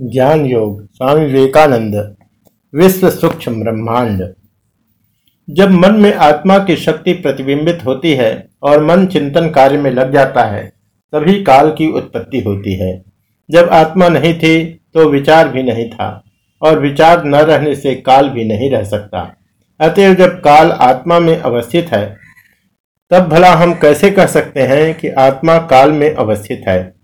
ज्ञान योग स्वामी विवेकानंद, विश्व सूक्ष्म ब्रह्मांड। जब मन में आत्मा की शक्ति प्रतिबिंबित होती है और मन चिंतन कार्य में लग जाता है, तभी काल की उत्पत्ति होती है। जब आत्मा नहीं थी तो विचार भी नहीं था और विचार न रहने से काल भी नहीं रह सकता। अतएव जब काल आत्मा में अवस्थित है, तब भला हम कैसे कह सकते हैं कि आत्मा काल में अवस्थित है?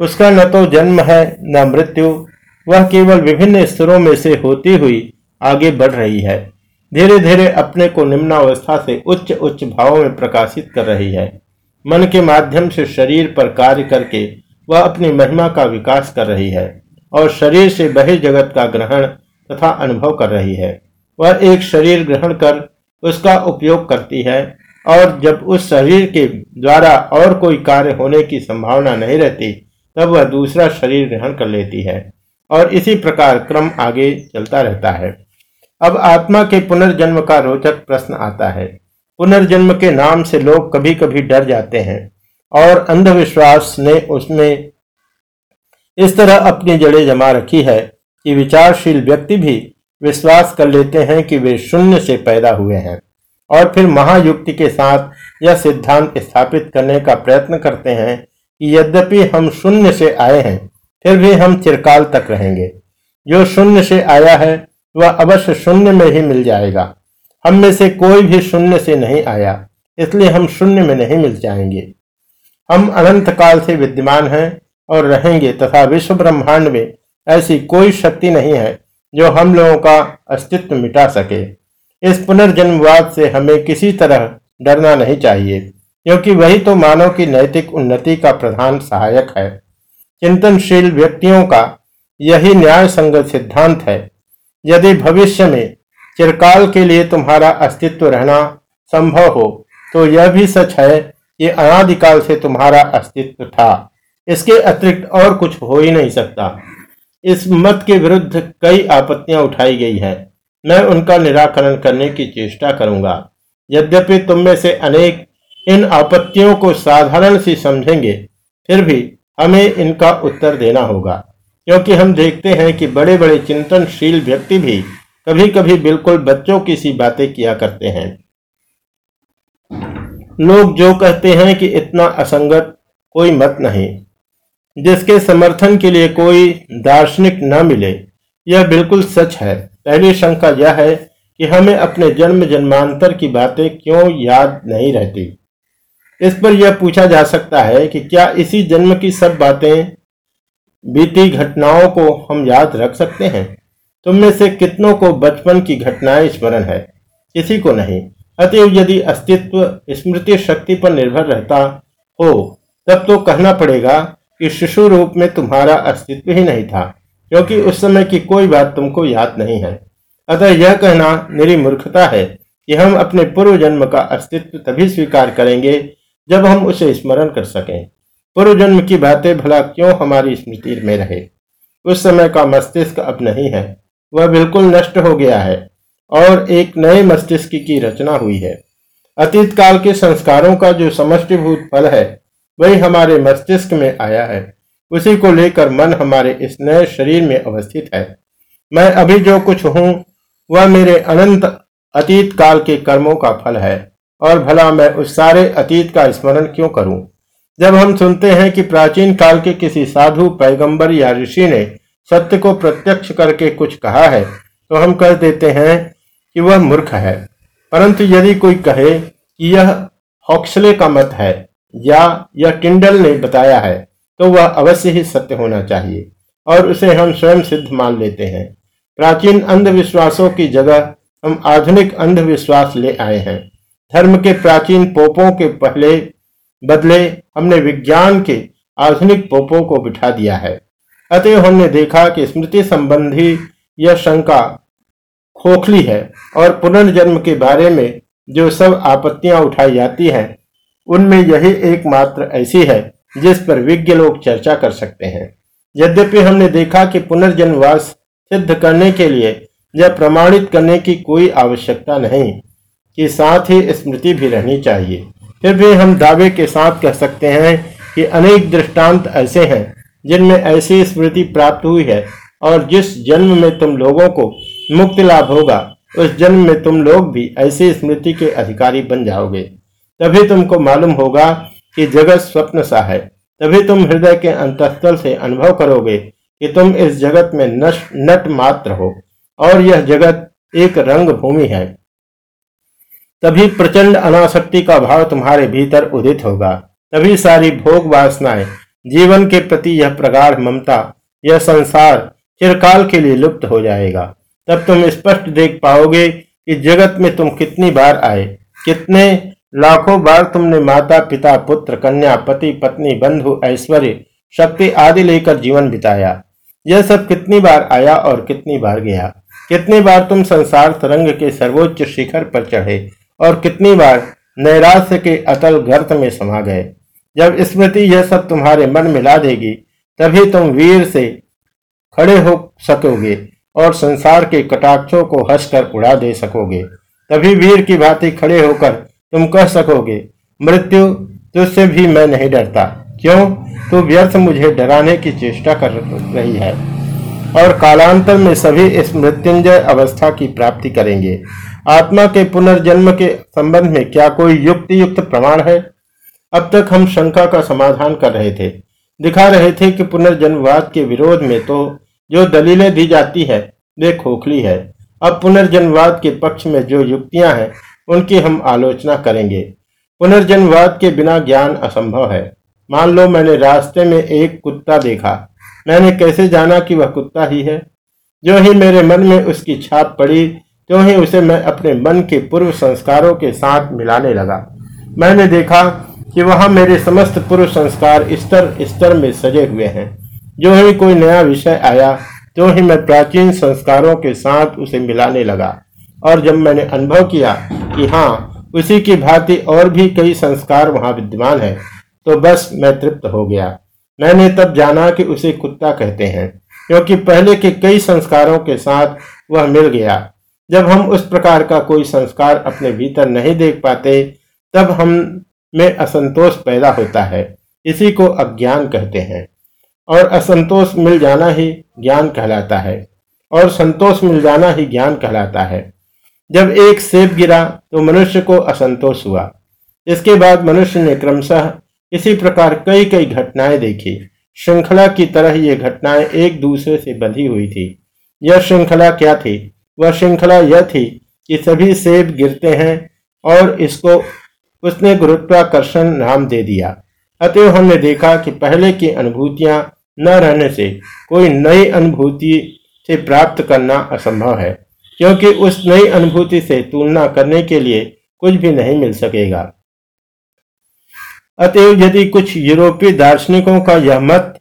उसका न तो जन्म है, न मृत्यु, वह केवल विभिन्न स्तरों में से होती हुई आगे बढ़ रही है। धीरे धीरे अपने को निम्नावस्था से उच्च उच्च भावों में प्रकाशित कर रही है। मन के माध्यम से शरीर पर कार्य करके वह अपनी महिमा का विकास कर रही है और शरीर से बहे जगत का ग्रहण तथा अनुभव कर रही है। वह एक शरीर ग्रहण कर उसका उपयोग करती है और जब उस शरीर के द्वारा और कोई कार्य होने की संभावना नहीं रहती तब वह दूसरा शरीर ग्रहण कर लेती है और इसी प्रकार क्रम आगे चलता रहता है। अब आत्मा के पुनर्जन्म का रोचक प्रश्न आता है। पुनर्जन्म के नाम से लोग कभी कभी डर जाते हैं और अंधविश्वास ने उसमें इस तरह अपनी जड़ें जमा रखी है कि विचारशील व्यक्ति भी विश्वास कर लेते हैं कि वे शून्य से पैदा हुए हैं और फिर महायुक्ति के साथ यह सिद्धांत स्थापित करने का प्रयत्न करते हैं यद्यपि हम शून्य से आए हैं, फिर भी हम चिरकाल तक रहेंगे। जो शून्य से आया है, वह अवश्य शून्य में ही मिल जाएगा। हम में से कोई भी शून्य से नहीं आया, इसलिए हम शून्य में नहीं मिल जाएँगे। हम अनंत काल से विद्यमान हैं और रहेंगे, तथा विश्व ब्रह्मांड में ऐसी कोई शक्ति नहीं है, जो हम लोगों का अस्तित्व मिटा सके। इस पुनर्जन्मवाद से हमें किसी तरह डरना नहीं चाहिए। क्योंकि वही तो मानव की नैतिक उन्नति का प्रधान सहायक है। चिंतनशील व्यक्तियों का यही न्याय संगत सिद्धांत है। यदि भविष्य में चिरकाल के लिए तुम्हारा अस्तित्व रहना संभव हो तो यह भी सच है कि अनादिकाल से तुम्हारा अस्तित्व था। इसके अतिरिक्त और कुछ हो ही नहीं सकता। इस मत के विरुद्ध कई आपत्तियाँ उठाई गई है। मैं उनका निराकरण करने की चेष्टा करूँगा। यद्यपि तुम में से अनेक इन आपत्तियों को साधारण सी समझेंगे, फिर भी हमें इनका उत्तर देना होगा। क्योंकि हम देखते हैं कि बड़े बड़े चिंतनशील व्यक्ति भी कभी कभी बिल्कुल बच्चों की सी बातें किया करते हैं। लोग जो कहते हैं कि इतना असंगत कोई मत नहीं, जिसके समर्थन के लिए कोई दार्शनिक न मिले, यह बिल्कुल सच है। पहली शंका यह है कि हमें अपने जन्म जन्मांतर की बातें क्यों याद नहीं रहती? इस पर यह पूछा जा सकता है कि क्या इसी जन्म की सब बातें, बीती घटनाओं को हम याद रख सकते हैं? तुम में से कितनों को बचपन की घटनाएँ स्मरण है? किसी को नहीं। अतएव यदि अस्तित्व स्मृति शक्ति पर निर्भर रहता हो, तब तो कहना पड़ेगा कि शिशु रूप में तुम्हारा अस्तित्व ही नहीं था, क्योंकि उस समय की कोई बात तुमको याद नहीं है। अतः यह कहना मेरी मूर्खता है कि हम अपने पूर्व जन्म का अस्तित्व तभी स्वीकार करेंगे जब हम उसे स्मरण कर सकें पूर्व जन्म की बातें भला क्यों हमारी स्मृति में रहे? उस समय का मस्तिष्क अब नहीं है, वह बिल्कुल नष्ट हो गया है और एक नए मस्तिष्क की रचना हुई है। अतीत काल के संस्कारों का जो समष्टिभूत फल है, वही हमारे मस्तिष्क में आया है। उसी को लेकर मन हमारे इस नए शरीर में अवस्थित है। मैं अभी जो कुछ हूँ, वह मेरे अनंत अतीत काल के कर्मों का फल है। और भला मैं उस सारे अतीत का स्मरण क्यों करूँ? जब हम सुनते हैं कि प्राचीन काल के किसी साधु पैगंबर या ऋषि ने सत्य को प्रत्यक्ष करके कुछ कहा है तो हम कह देते हैं कि वह मूर्ख है। परंतु यदि कोई कहे कि यह हॉक्सले का मत है या यह टिंडल ने बताया है तो वह अवश्य ही सत्य होना चाहिए और उसे हम स्वयं सिद्ध मान लेते हैं। प्राचीन अंधविश्वासों की जगह हम आधुनिक अंधविश्वास ले आए हैं। धर्म के प्राचीन पोपों के पहले बदले हमने विज्ञान के आधुनिक पोपों को बिठा दिया है। अतः हमने देखा कि स्मृति संबंधी यह शंका खोखली है और पुनर्जन्म के बारे में जो सब आपत्तियाँ उठाई जाती हैं, उनमें यही एकमात्र ऐसी है जिस पर विज्ञ लोग चर्चा कर सकते हैं। यद्यपि हमने देखा कि पुनर्जन्मवास सिद्ध करने के लिए यह प्रमाणित करने की कोई आवश्यकता नहीं कि साथ ही स्मृति भी रहनी चाहिए। फिर भी हम दावे के साथ कह सकते हैं कि अनेक दृष्टांत ऐसे हैं, जिनमें ऐसी स्मृति प्राप्त हुई है, और जिस जन्म में तुम लोगों को मुक्ति लाभ होगा, उस जन्म में तुम लोग भी ऐसी स्मृति के अधिकारी बन जाओगे। तभी तुमको मालूम होगा कि जगत स्वप्न सा है। तभी तुम हृदय के अंतस्थल से अनुभव करोगे कि तुम इस जगत में नट मात्र हो, और यह जगत एक रंग भूमि है। तभी प्रचंड अनासक्ति का भाव तुम्हारे भीतर उदित होगा। तभी सारी भोग वासनाएँ, जीवन के प्रति यह प्रगाढ़ ममता, यह संसार चिरकाल के लिए लुप्त हो जाएगा। तब तुम स्पष्ट देख पाओगे कि जगत में तुम कितनी बार आए, कितने लाखों बार तुमने माता, पिता, पुत्र, कन्या, पति, पत्नी, बंधु, ऐश्वर्य, शक्ति आदि लेकर जीवन बिताया। यह सब कितनी बार आया और कितनी बार गया। कितनी बार तुम संसार तरंग के सर्वोच्च शिखर पर चढ़े और कितनी बार नैराश्य के अतल गर्त में समा गए। जब स्मृति यह सब तुम्हारे मन में ला देगी, तभी तुम वीर से खड़े हो सकोगे और संसार के कटाक्षों को हंसकर उड़ा दे सकोगे। तभी वीर की भांति खड़े होकर तुम कह सकोगे, मृत्यु, तुझसे भी मैं नहीं डरता। क्यों? तू व्यर्थ मुझे डराने की चेष्टा कर रही है। और कालांतर में सभी इस मृत्युंजय अवस्था की प्राप्ति करेंगे। आत्मा के पुनर्जन्म के संबंध में क्या कोई युक्त युक्त प्रमाण है? अब तक हम शंका का समाधान कर रहे थे। दिखा रहे थे कि पुनर्जन्मवाद के विरोध में तो जो दलीलें दी जाती है, वे खोखली है। अब पुनर्जन्मवाद के पक्ष में जो युक्तियाँ हैं, उनकी हम आलोचना करेंगे। पुनर्जन्मवाद के बिना ज्ञान असंभव है। मान लो मैंने रास्ते में एक कुत्ता देखा। मैंने कैसे जाना कि वह कुत्ता ही है? जो ही मेरे मन में उसकी छाप पड़ी त्यों ही उसे मैं अपने मन के पूर्व संस्कारों के साथ मिलाने लगा। मैंने देखा कि वहाँ मेरे समस्त पूर्व संस्कार स्तर स्तर में सजे हुए हैं। जो ही कोई नया विषय आया तो ही मैं प्राचीन संस्कारों के साथ उसे मिलाने लगा। और जब मैंने अनुभव किया कि हाँ उसी की भांति और भी कई संस्कार वहाँ विद्यमान है तो बस मैं तृप्त हो गया। मैंने तब जाना कि उसे कुत्ता कहते हैं, क्योंकि पहले के कई संस्कारों के साथ वह मिल गया। जब हम उस प्रकार का कोई संस्कार अपने भीतर नहीं देख पाते, तब हम में असंतोष पैदा होता है। इसी को अज्ञान कहते हैं। और असंतोष मिल जाना ही ज्ञान कहलाता है। और संतोष मिल जाना ही ज्ञान कहलाता है। जब एक सेब गिरा तो मनुष्य को असंतोष हुआ। इसके बाद मनुष्य ने क्रमशः इसी प्रकार कई कई घटनाएँ देखी। श्रृंखला की तरह ये घटनाएँ एक दूसरे से बंधी हुई थी। यह श्रृंखला क्या थी? वह श्रृंखला यह थी कि सभी सेब गिरते हैं और इसको उसने गुरुत्वाकर्षण नाम दे दिया। अतएव हमने देखा कि पहले की अनुभूतियाँ न रहने से कोई नई अनुभूति से प्राप्त करना असंभव है, क्योंकि उस नई अनुभूति से तुलना करने के लिए कुछ भी नहीं मिल सकेगा। अतएव यदि कुछ यूरोपीय दार्शनिकों का यह मत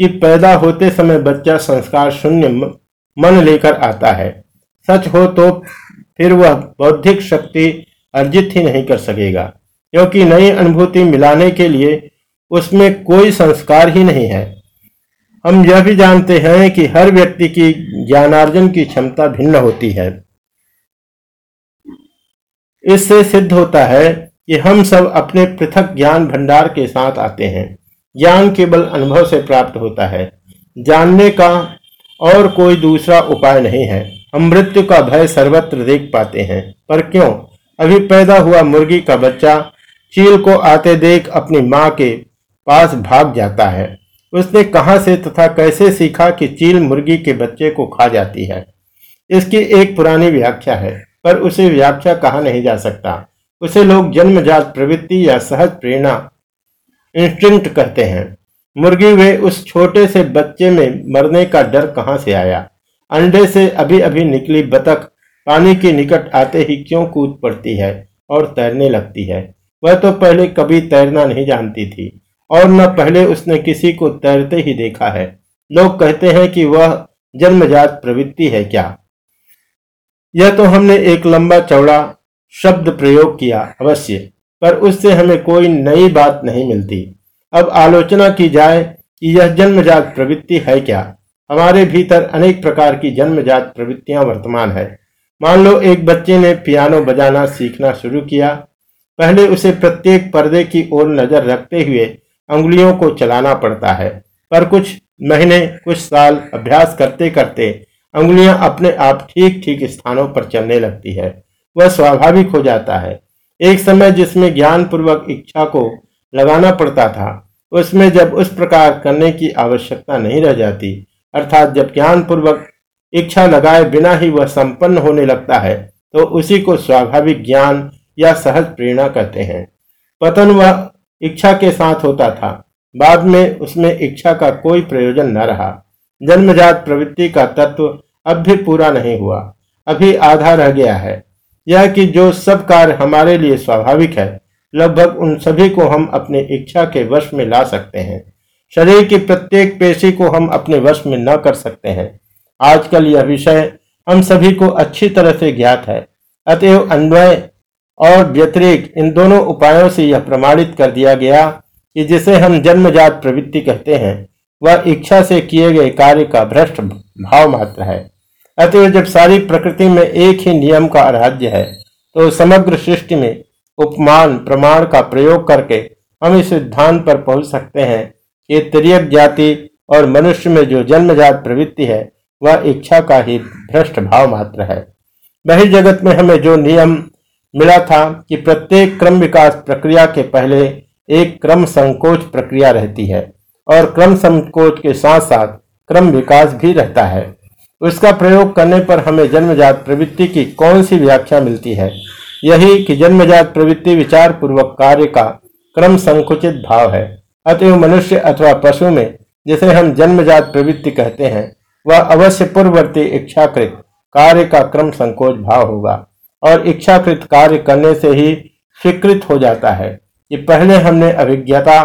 कि पैदा होते समय बच्चा संस्कार शून्य मन लेकर आता है सच हो तो फिर वह बौद्धिक शक्ति अर्जित ही नहीं कर सकेगा, क्योंकि नई अनुभूति मिलाने के लिए उसमें कोई संस्कार ही नहीं है। हम यह भी जानते हैं कि हर व्यक्ति की ज्ञानार्जन की क्षमता भिन्न होती है। इससे सिद्ध होता है कि हम सब अपने पृथक ज्ञान भंडार के साथ आते हैं। ज्ञान केवल अनुभव से प्राप्त होता है, जानने का और कोई दूसरा उपाय नहीं है। हम मृत्यु का भय सर्वत्र देख पाते हैं। पर क्यों? अभी पैदा हुआ मुर्गी का बच्चा चील को आते देख अपनी माँ के पास भाग जाता है। उसने कहा से तथा कैसे सीखा कि चील मुर्गी के बच्चे को खा जाती है? इसकी एक पुरानी व्याख्या है, पर उसे व्याख्या कहा नहीं जा सकता। उसे लोग जन्मजात प्रवृत्ति या सहज प्रेरणा इंस्टिंक्ट कहते हैं। मुर्गी वे उस छोटे से बच्चे में मरने का डर कहाँ से आया? अंडे से अभी अभी निकली बतख पानी के निकट आते ही क्यों कूद पड़ती है और तैरने लगती है? वह तो पहले कभी तैरना नहीं जानती थी, और न पहले उसने किसी को तैरते ही देखा है। लोग कहते हैं कि वह जन्मजात प्रवृत्ति है क्या? यह तो हमने एक लंबा चौड़ा शब्द प्रयोग किया अवश्य, पर उससे हमें कोई नई बात नहीं मिलती। अब आलोचना की जाए कि यह जन्मजात प्रवृत्ति है क्या? हमारे भीतर अनेक प्रकार की जन्मजात प्रवृत्तियाँ वर्तमान है। मान लो, एक बच्चे ने पियानो बजाना सीखना शुरू किया। पहले उसे प्रत्येक पर्दे की ओर नज़र रखते हुए अंगुलियों को चलाना पड़ता है। पर कुछ महीने, कुछ साल अभ्यास करते करते उंगलियाँ अपने आप ठीक ठीक स्थानों पर चलने लगती है। वह स्वाभाविक हो जाता है। एक समय जिसमें ज्ञान पूर्वक इच्छा को लगाना पड़ता था, उसमें जब उस प्रकार करने की आवश्यकता नहीं रह जाती अर्थात जब ज्ञान पूर्वक इच्छा लगाए बिना ही वह संपन्न होने लगता है तो उसी को स्वाभाविक ज्ञान या सहज प्रेरणा कहते हैं। पतन वह इच्छा के साथ होता था। बाद में उसमें इच्छा का कोई प्रयोजन न रहा। जन्मजात प्रवृत्ति का तत्व अब भी पूरा नहीं हुआ। अभी आधा रह गया है। यह कि जो सब कार्य हमारे लिए स्वाभाविक है, लगभग उन सभी को हम अपने इच्छा के वश में ला सकते हैं। शरीर की प्रत्येक पेशी को हम अपने वश में न कर सकते हैं। आजकल यह विषय हम सभी को अच्छी तरह से ज्ञात है। अतएव अन्वय और व्यतिरिक इन दोनों उपायों से यह प्रमाणित कर दिया गया कि जिसे हम जन्मजात प्रवृत्ति कहते हैं, वह इच्छा से किए गए कार्य का भ्रष्ट भाव मात्र है। अतएव जब सारी प्रकृति में एक ही नियम का राज्य है तो समग्र सृष्टि में उपमान प्रमाण का प्रयोग करके हम इस सिद्धांत पर पहुँच सकते हैं। कि तिरक जाति और मनुष्य में जो जन्मजात प्रवृत्ति है, वह इच्छा का ही भ्रष्ट भाव मात्र है। वही जगत में हमें जो नियम मिला था कि प्रत्येक क्रम विकास प्रक्रिया के पहले एक क्रम संकोच प्रक्रिया रहती है और क्रम संकोच के साथ साथ क्रम विकास भी रहता है। उसका प्रयोग करने पर हमें जन्मजात प्रवृत्ति की कौन सी व्याख्या मिलती है? यही कि जन्मजात प्रवृत्ति विचार पूर्वक कार्य का क्रम संकुचित भाव है। अतएव मनुष्य अथवा पशु में, जिसे हम जन्मजात प्रवृत्ति कहते हैं, वह अवश्य पूर्ववर्ती इच्छाकृत कार्य का क्रम संकोच भाव होगा और इच्छाकृत कार्य करने से ही स्वीकृत हो जाता है कि पहले हमने अभिज्ञता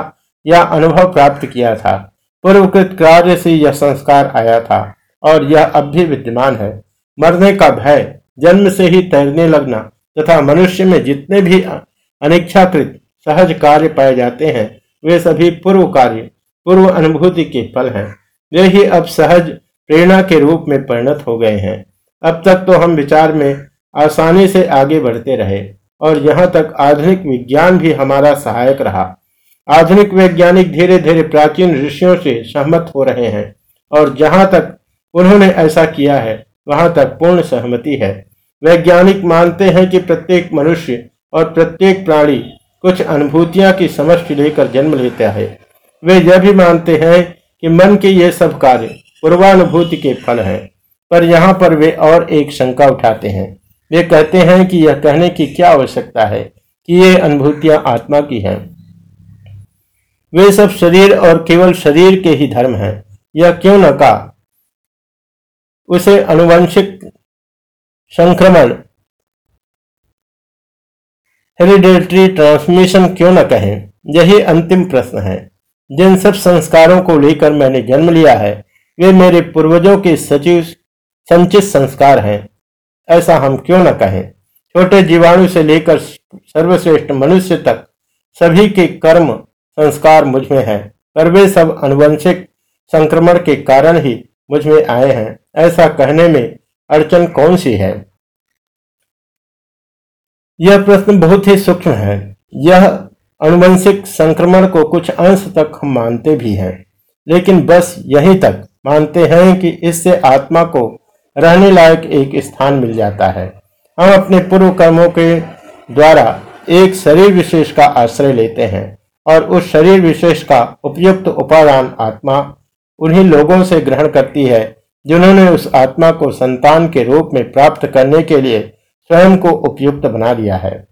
या अनुभव प्राप्त किया था, पूर्वकृत कार्य से यह संस्कार आया था, और यह अब भी विद्यमान है। मरने का भय, जन्म से ही तैरने लगना तथा मनुष्य में जितने भी अनिच्छाकृत, सहज कार्य पाए जाते हैं वे सभी पूर्व कार्य, पूर्व अनुभूति के फल हैं। वे ही अब सहज प्रेरणा के रूप में परिणत हो गए हैं। अब तक तो हम विचार में आसानी से आगे बढ़ते रहे और यहाँ तक आधुनिक विज्ञान भी हमारा सहायक रहा। आधुनिक वैज्ञानिक धीरे धीरे प्राचीन ऋषियों से सहमत हो रहे हैं और जहाँ तक उन्होंने ऐसा किया है, वहाँ तक पूर्ण सहमति है। वैज्ञानिक मानते हैं कि प्रत्येक मनुष्य और प्रत्येक प्राणी कुछ अनुभूतियाँ की समष्टि लेकर जन्म लेता है। वे यह भी मानते हैं कि मन के ये सब कार्य पूर्वानुभूति के फल हैं, पर यहाँ पर वे और एक शंका उठाते हैं। वे कहते हैं कि यह कहने की क्या आवश्यकता है कि ये अनुभूतियाँ आत्मा की हैं। वे सब शरीर और केवल शरीर के ही धर्म हैं। यह क्यों न कहा? उसे अनुवंशिक संक्रमण हेरिडेटरी ट्रांसमिशन क्यों न कहें? यही अंतिम प्रश्न है। जिन सब संस्कारों को लेकर मैंने जन्म लिया है, वे मेरे पूर्वजों के सचिव, संचित संस्कार हैं। ऐसा हम क्यों न कहें? छोटे जीवाणु से लेकर सर्वश्रेष्ठ मनुष्य तक सभी के कर्म, संस्कार मुझमें है, पर वे सब अनुवंशिक संक्रमण के कारण ही मुझमें आए हैं। ऐसा कहने में अड़चन कौन सी है? यह प्रश्न बहुत ही सूक्ष्म है। यह अनुवंशिक संक्रमण को कुछ अंश तक हम मानते भी हैं, लेकिन बस यहीं तक मानते हैं कि इससे आत्मा को रहने लायक एक स्थान मिल जाता है। हम अपने पूर्व कर्मों के द्वारा एक शरीर विशेष का आश्रय लेते हैं और उस शरीर विशेष का उपयुक्त उपादान आत्मा उन्हीं लोगों से ग्रहण करती है, जिन्होंने उस आत्मा को संतान के रूप में प्राप्त करने के लिए स्वयं को उपयुक्त बना लिया है।